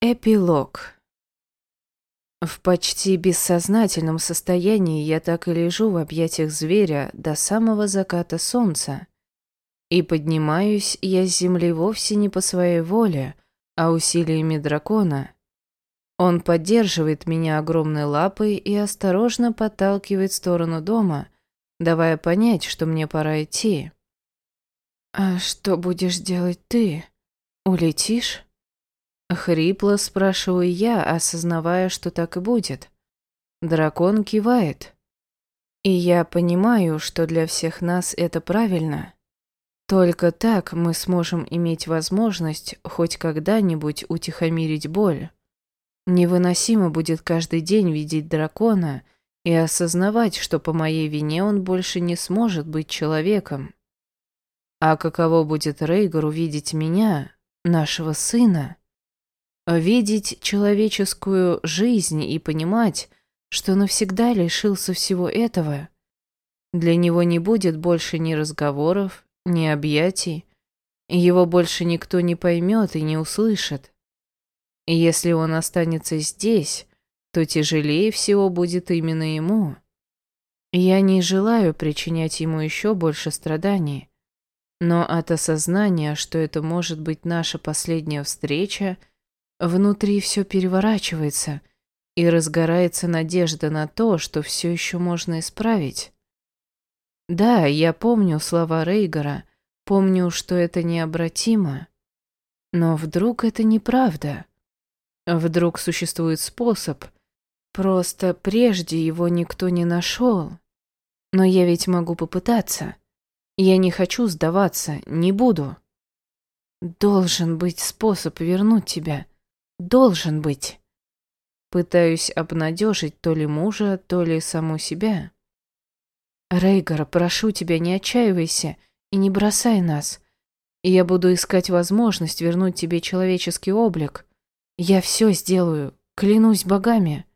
Эпилог. В почти бессознательном состоянии я так и лежу в объятиях зверя до самого заката солнца. И поднимаюсь я с земли вовсе не по своей воле, а усилиями дракона. Он поддерживает меня огромной лапой и осторожно подталкивает в сторону дома, давая понять, что мне пора идти. «А что будешь делать ты? Улетишь?» Хрипло спрашиваю я, осознавая, что так и будет. Дракон кивает. И я понимаю, что для всех нас это правильно. Только так мы сможем иметь возможность хоть когда-нибудь утихомирить боль. Невыносимо будет каждый день видеть дракона и осознавать, что по моей вине он больше не сможет быть человеком. А каково будет Рейгор увидеть меня, нашего сына? Видеть человеческую жизнь и понимать, что навсегда лишился всего этого. Для него не будет больше ни разговоров, ни объятий, его больше никто не поймет и не услышит. Если он останется здесь, то тяжелее всего будет именно ему. Я не желаю причинять ему еще больше страданий, но от осознания, что это может быть наша последняя встреча – Внутри все переворачивается, и разгорается надежда на то, что все еще можно исправить. Да, я помню слова Рейгора, помню, что это необратимо. Но вдруг это неправда? Вдруг существует способ, просто прежде его никто не нашел. Но я ведь могу попытаться. Я не хочу сдаваться, не буду. Должен быть способ вернуть тебя — Должен быть. Пытаюсь обнадежить то ли мужа, то ли саму себя. Рейгар, прошу тебя, не отчаивайся и не бросай нас. Я буду искать возможность вернуть тебе человеческий облик. Я все сделаю, клянусь богами.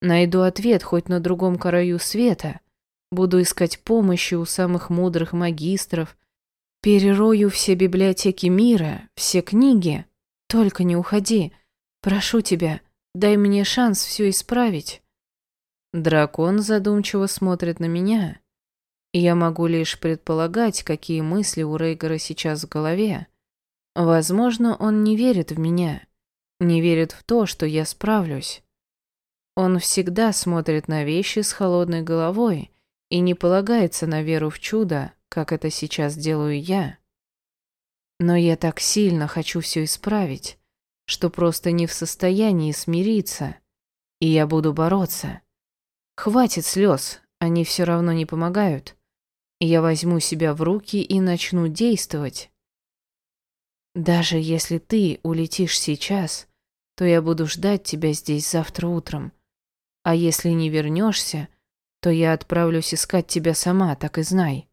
Найду ответ хоть на другом краю света. Буду искать помощи у самых мудрых магистров. Перерою все библиотеки мира, все книги. Только не уходи. Прошу тебя, дай мне шанс все исправить. Дракон задумчиво смотрит на меня. Я могу лишь предполагать, какие мысли у Рейгора сейчас в голове. Возможно, он не верит в меня, не верит в то, что я справлюсь. Он всегда смотрит на вещи с холодной головой и не полагается на веру в чудо, как это сейчас делаю я. Но я так сильно хочу все исправить, что просто не в состоянии смириться, и я буду бороться. Хватит слез, они все равно не помогают. Я возьму себя в руки и начну действовать. Даже если ты улетишь сейчас, то я буду ждать тебя здесь завтра утром. А если не вернешься, то я отправлюсь искать тебя сама, так и знай.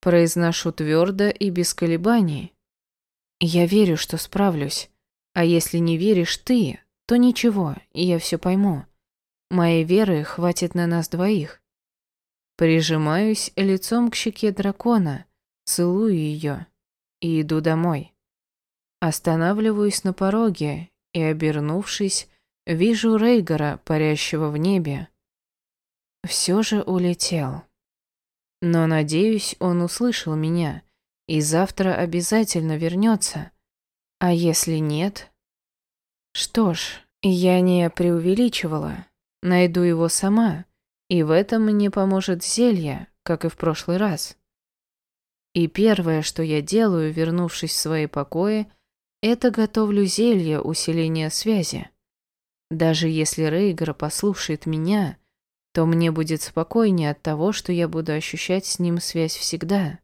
Произношу твердо и без колебаний. Я верю, что справлюсь. А если не веришь ты, то ничего, я все пойму. Моей веры хватит на нас двоих. Прижимаюсь лицом к щеке дракона, целую ее и иду домой. Останавливаюсь на пороге и, обернувшись, вижу Рейгора, парящего в небе. Все же улетел. Но, надеюсь, он услышал меня и завтра обязательно вернется. А если нет? Что ж, я не преувеличивала. Найду его сама, и в этом мне поможет зелье, как и в прошлый раз. И первое, что я делаю, вернувшись в свои покои, это готовлю зелье усиления связи. Даже если Рейгар послушает меня, то мне будет спокойнее от того, что я буду ощущать с ним связь всегда.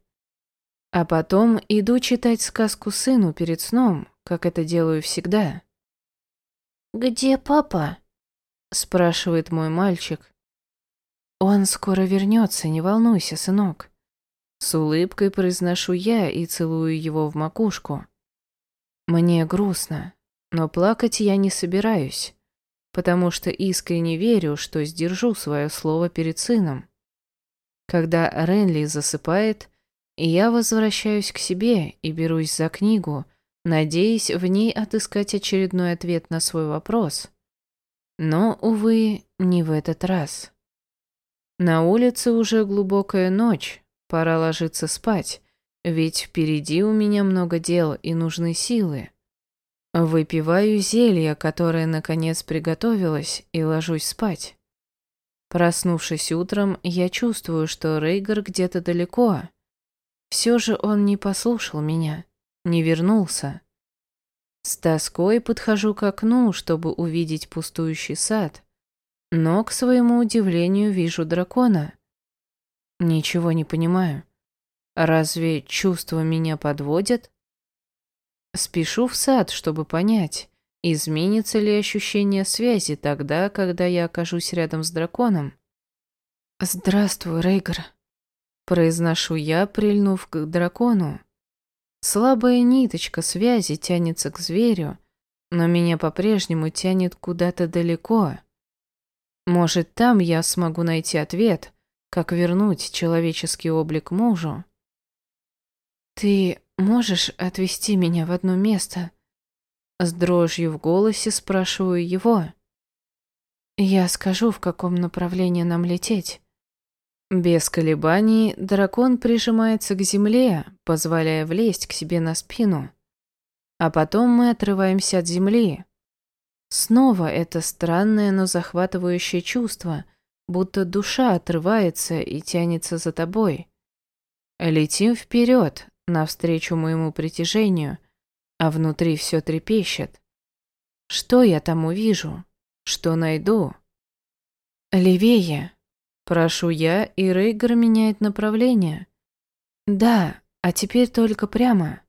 А потом иду читать сказку сыну перед сном, как это делаю всегда. «Где папа?» – спрашивает мой мальчик. «Он скоро вернется, не волнуйся, сынок». С улыбкой произношу я и целую его в макушку. Мне грустно, но плакать я не собираюсь, потому что искренне верю, что сдержу свое слово перед сыном. Когда Ренли засыпает, я возвращаюсь к себе и берусь за книгу, надеясь в ней отыскать очередной ответ на свой вопрос. Но, увы, не в этот раз. На улице уже глубокая ночь, пора ложиться спать, ведь впереди у меня много дел и нужны силы. Выпиваю зелье, которое наконец приготовилось, и ложусь спать. Проснувшись утром, я чувствую, что Рейгар где-то далеко. Все же он не послушал меня, не вернулся. С тоской подхожу к окну, чтобы увидеть пустующий сад, но, к своему удивлению, вижу дракона. Ничего не понимаю. Разве чувства меня подводят? Спешу в сад, чтобы понять, изменится ли ощущение связи тогда, когда я окажусь рядом с драконом. «Здравствуй, Рейгар», — произношу я, прильнув к дракону. Слабая ниточка связи тянется к зверю, но меня по-прежнему тянет куда-то далеко. Может, там я смогу найти ответ, как вернуть человеческий облик мужу. «Ты можешь отвезти меня в одно место?» С дрожью в голосе спрашиваю его. «Я скажу, в каком направлении нам лететь». Без колебаний дракон прижимается к земле, позволяя влезть к себе на спину. А потом мы отрываемся от земли. Снова это странное, но захватывающее чувство, будто душа отрывается и тянется за тобой. Летим вперед, навстречу моему притяжению, а внутри все трепещет. Что я там увижу? Что найду? Левее. Прошу я, и Рейгар меняет направление. Да, а теперь только прямо.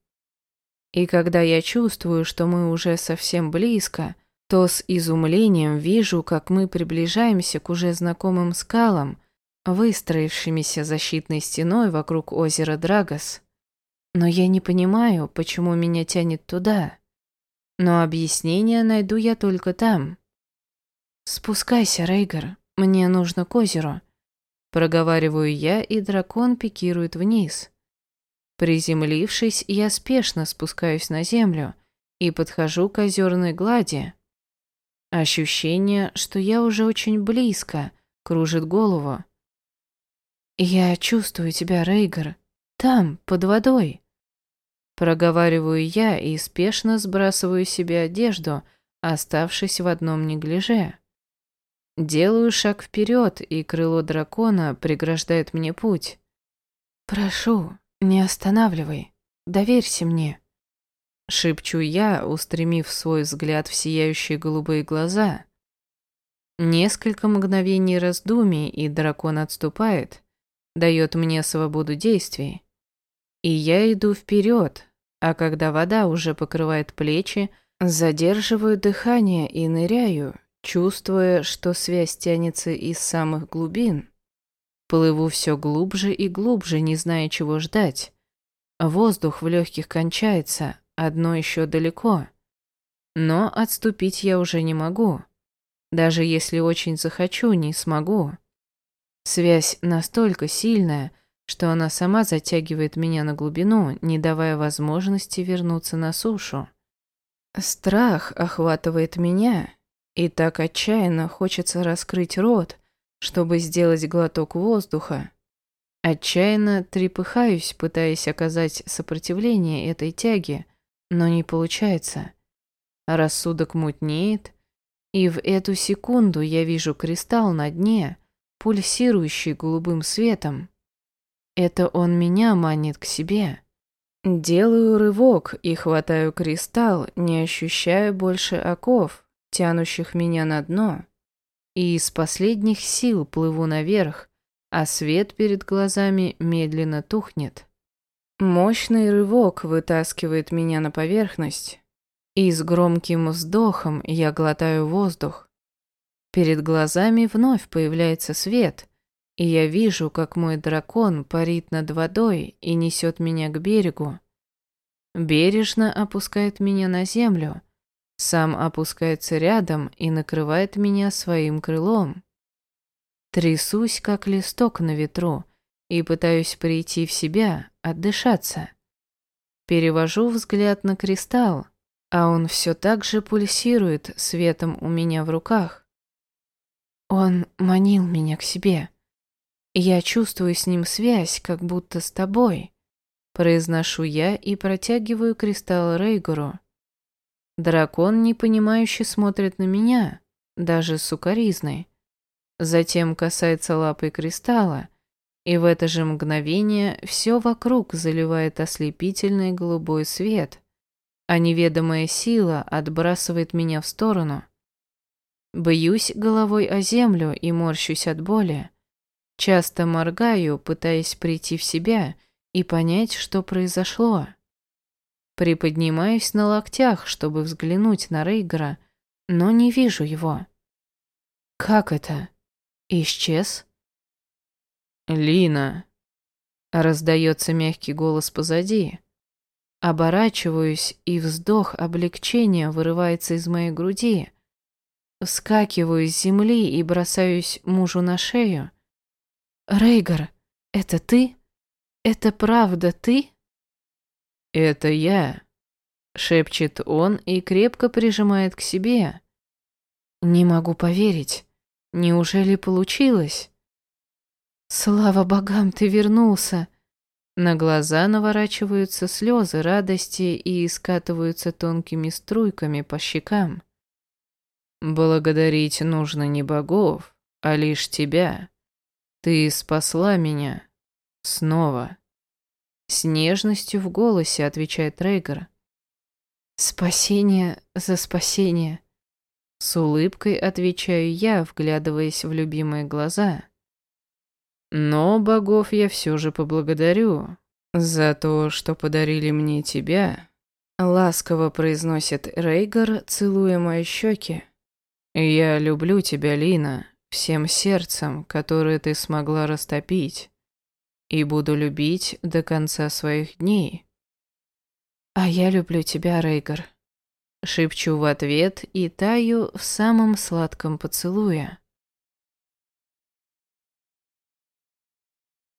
И когда я чувствую, что мы уже совсем близко, то с изумлением вижу, как мы приближаемся к уже знакомым скалам, выстроившимися защитной стеной вокруг озера Драгос. Но я не понимаю, почему меня тянет туда. Но объяснение найду я только там. Спускайся, Рейгар, мне нужно к озеру. Проговариваю я, и дракон пикирует вниз. Приземлившись, я спешно спускаюсь на землю и подхожу к озерной глади. Ощущение, что я уже очень близко, кружит голову. «Я чувствую тебя, Рейгар, там, под водой». Проговариваю я и спешно сбрасываю себе одежду, оставшись в одном неглиже. Делаю шаг вперед, и крыло дракона преграждает мне путь. «Прошу, не останавливай, доверься мне», — шепчу я, устремив свой взгляд в сияющие голубые глаза. Несколько мгновений раздумий, и дракон отступает, дает мне свободу действий. И я иду вперед, а когда вода уже покрывает плечи, задерживаю дыхание и ныряю, чувствуя, что связь тянется из самых глубин. Плыву все глубже и глубже, не зная, чего ждать. Воздух в легких кончается, одно еще далеко. Но отступить я уже не могу. Даже если очень захочу, не смогу. Связь настолько сильная, что она сама затягивает меня на глубину, не давая возможности вернуться на сушу. Страх охватывает меня, и так отчаянно хочется раскрыть рот, чтобы сделать глоток воздуха. Отчаянно трепыхаюсь, пытаясь оказать сопротивление этой тяге, но не получается. Рассудок мутнеет, и в эту секунду я вижу кристалл на дне, пульсирующий голубым светом. Это он меня манит к себе. Делаю рывок и хватаю кристалл, не ощущая больше оков, тянущих меня на дно. И из последних сил плыву наверх, а свет перед глазами медленно тухнет. Мощный рывок вытаскивает меня на поверхность, и с громким вздохом я глотаю воздух. Перед глазами вновь появляется свет, и я вижу, как мой дракон парит над водой и несет меня к берегу. Бережно опускает меня на землю, сам опускается рядом и накрывает меня своим крылом. Трясусь, как листок на ветру, и пытаюсь прийти в себя, отдышаться. Перевожу взгляд на кристалл, а он все так же пульсирует светом у меня в руках. Он манил меня к себе. Я чувствую с ним связь, как будто с тобой. Произношу я и протягиваю кристалл Рейгору. Дракон непонимающе смотрит на меня, даже с укоризной. Затем касается лапой кристалла, и в это же мгновение все вокруг заливает ослепительный голубой свет, а неведомая сила отбрасывает меня в сторону. Бьюсь головой о землю и морщусь от боли. Часто моргаю, пытаясь прийти в себя и понять, что произошло. Приподнимаюсь на локтях, чтобы взглянуть на Рейгера, но не вижу его. Как это? Исчез? «Лина!» Раздается мягкий голос позади. Оборачиваюсь, и вздох облегчения вырывается из моей груди. Вскакиваю с земли и бросаюсь мужу на шею. «Рейгар, это ты? Это правда ты?» «Это я», — шепчет он и крепко прижимает к себе. «Не могу поверить. Неужели получилось?» «Слава богам, ты вернулся!» На глаза наворачиваются слезы радости и скатываются тонкими струйками по щекам. «Благодарить нужно не богов, а лишь тебя. Ты спасла меня. Снова». С нежностью в голосе отвечает Рейгар. «Спасение за спасение». С улыбкой отвечаю я, вглядываясь в любимые глаза. Но богов я все же поблагодарю за то, что подарили мне тебя. Ласково произносит Рейгар, целуя мои щеки. Я люблю тебя, Лина, всем сердцем, которое ты смогла растопить. И буду любить до конца своих дней. А я люблю тебя, Рейгар. Шепчу в ответ и таю в самом сладком поцелуе.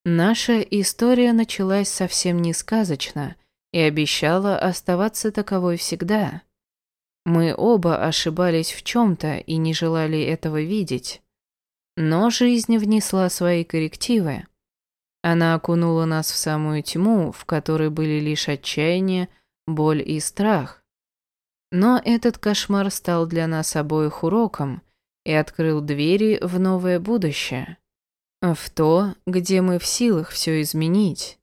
Наша история началась совсем не сказочно и обещала оставаться таковой всегда. Мы оба ошибались в чем-то и не желали этого видеть. Но жизнь внесла свои коррективы. Она окунула нас в самую тьму, в которой были лишь отчаяние, боль и страх. Но этот кошмар стал для нас обоих уроком и открыл двери в новое будущее. В то, где мы в силах все изменить.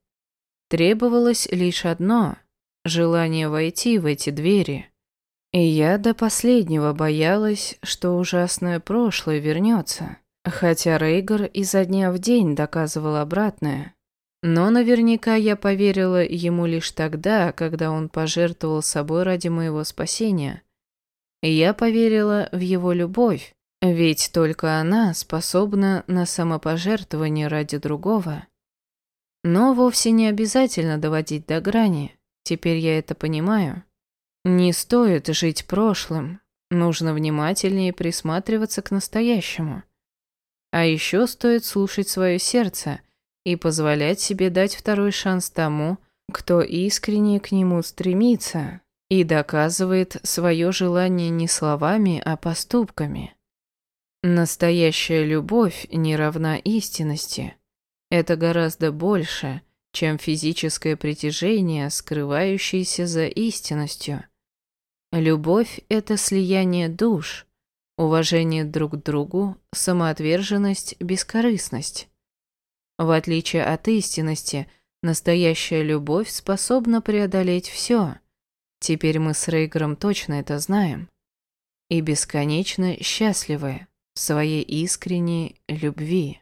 Требовалось лишь одно – желание войти в эти двери. И я до последнего боялась, что ужасное прошлое вернется, хотя Рейгар изо дня в день доказывал обратное. Но наверняка я поверила ему лишь тогда, когда он пожертвовал собой ради моего спасения. Я поверила в его любовь, ведь только она способна на самопожертвование ради другого. Но вовсе не обязательно доводить до грани, теперь я это понимаю. Не стоит жить прошлым, нужно внимательнее присматриваться к настоящему. А еще стоит слушать свое сердце и позволять себе дать второй шанс тому, кто искренне к нему стремится и доказывает свое желание не словами, а поступками. Настоящая любовь не равна истинности. Это гораздо больше, чем физическое притяжение, скрывающееся за истинностью. Любовь – это слияние душ, уважение друг к другу, самоотверженность, бескорыстность. В отличие от истинности, настоящая любовь способна преодолеть все. Теперь мы с Рейгером точно это знаем. И бесконечно счастливы своей искренней любви.